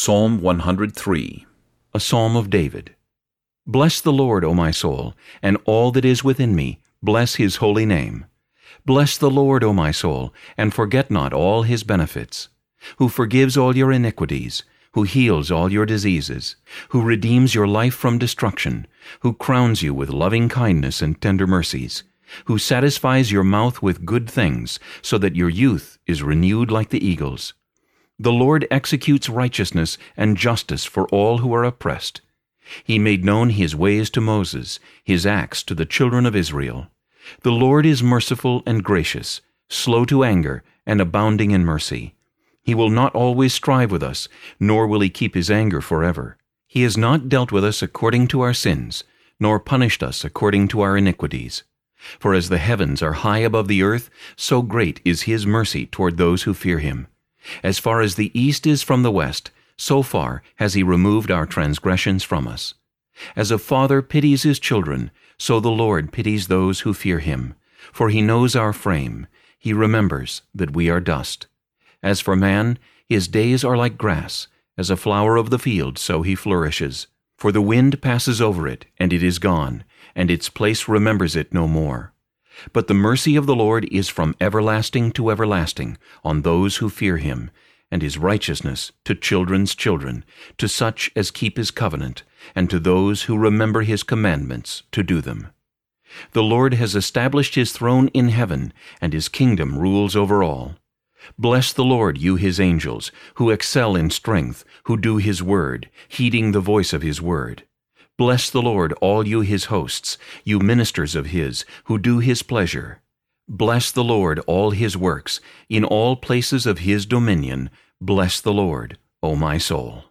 Psalm 103 A Psalm of David. Bless the Lord, O my soul, and all that is within me, bless his holy name. Bless the Lord, O my soul, and forget not all his benefits, who forgives all your iniquities, who heals all your diseases, who redeems your life from destruction, who crowns you with loving kindness and tender mercies, who satisfies your mouth with good things, so that your youth is renewed like the eagles. The Lord executes righteousness and justice for all who are oppressed. He made known his ways to Moses, his acts to the children of Israel. The Lord is merciful and gracious, slow to anger, and abounding in mercy. He will not always strive with us, nor will he keep his anger forever. He has not dealt with us according to our sins, nor punished us according to our iniquities. For as the heavens are high above the earth, so great is his mercy toward those who fear him. As far as the east is from the west, so far has he removed our transgressions from us. As a father pities his children, so the Lord pities those who fear him. For he knows our frame, he remembers that we are dust. As for man, his days are like grass, as a flower of the field so he flourishes. For the wind passes over it, and it is gone, and its place remembers it no more. But the mercy of the Lord is from everlasting to everlasting on those who fear him, and his righteousness to children's children, to such as keep his covenant, and to those who remember his commandments to do them. The Lord has established his throne in heaven, and his kingdom rules over all. Bless the Lord, you his angels, who excel in strength, who do his word, heeding the voice of his word. Bless the Lord, all you his hosts, you ministers of his, who do his pleasure. Bless the Lord, all his works, in all places of his dominion. Bless the Lord, O my soul.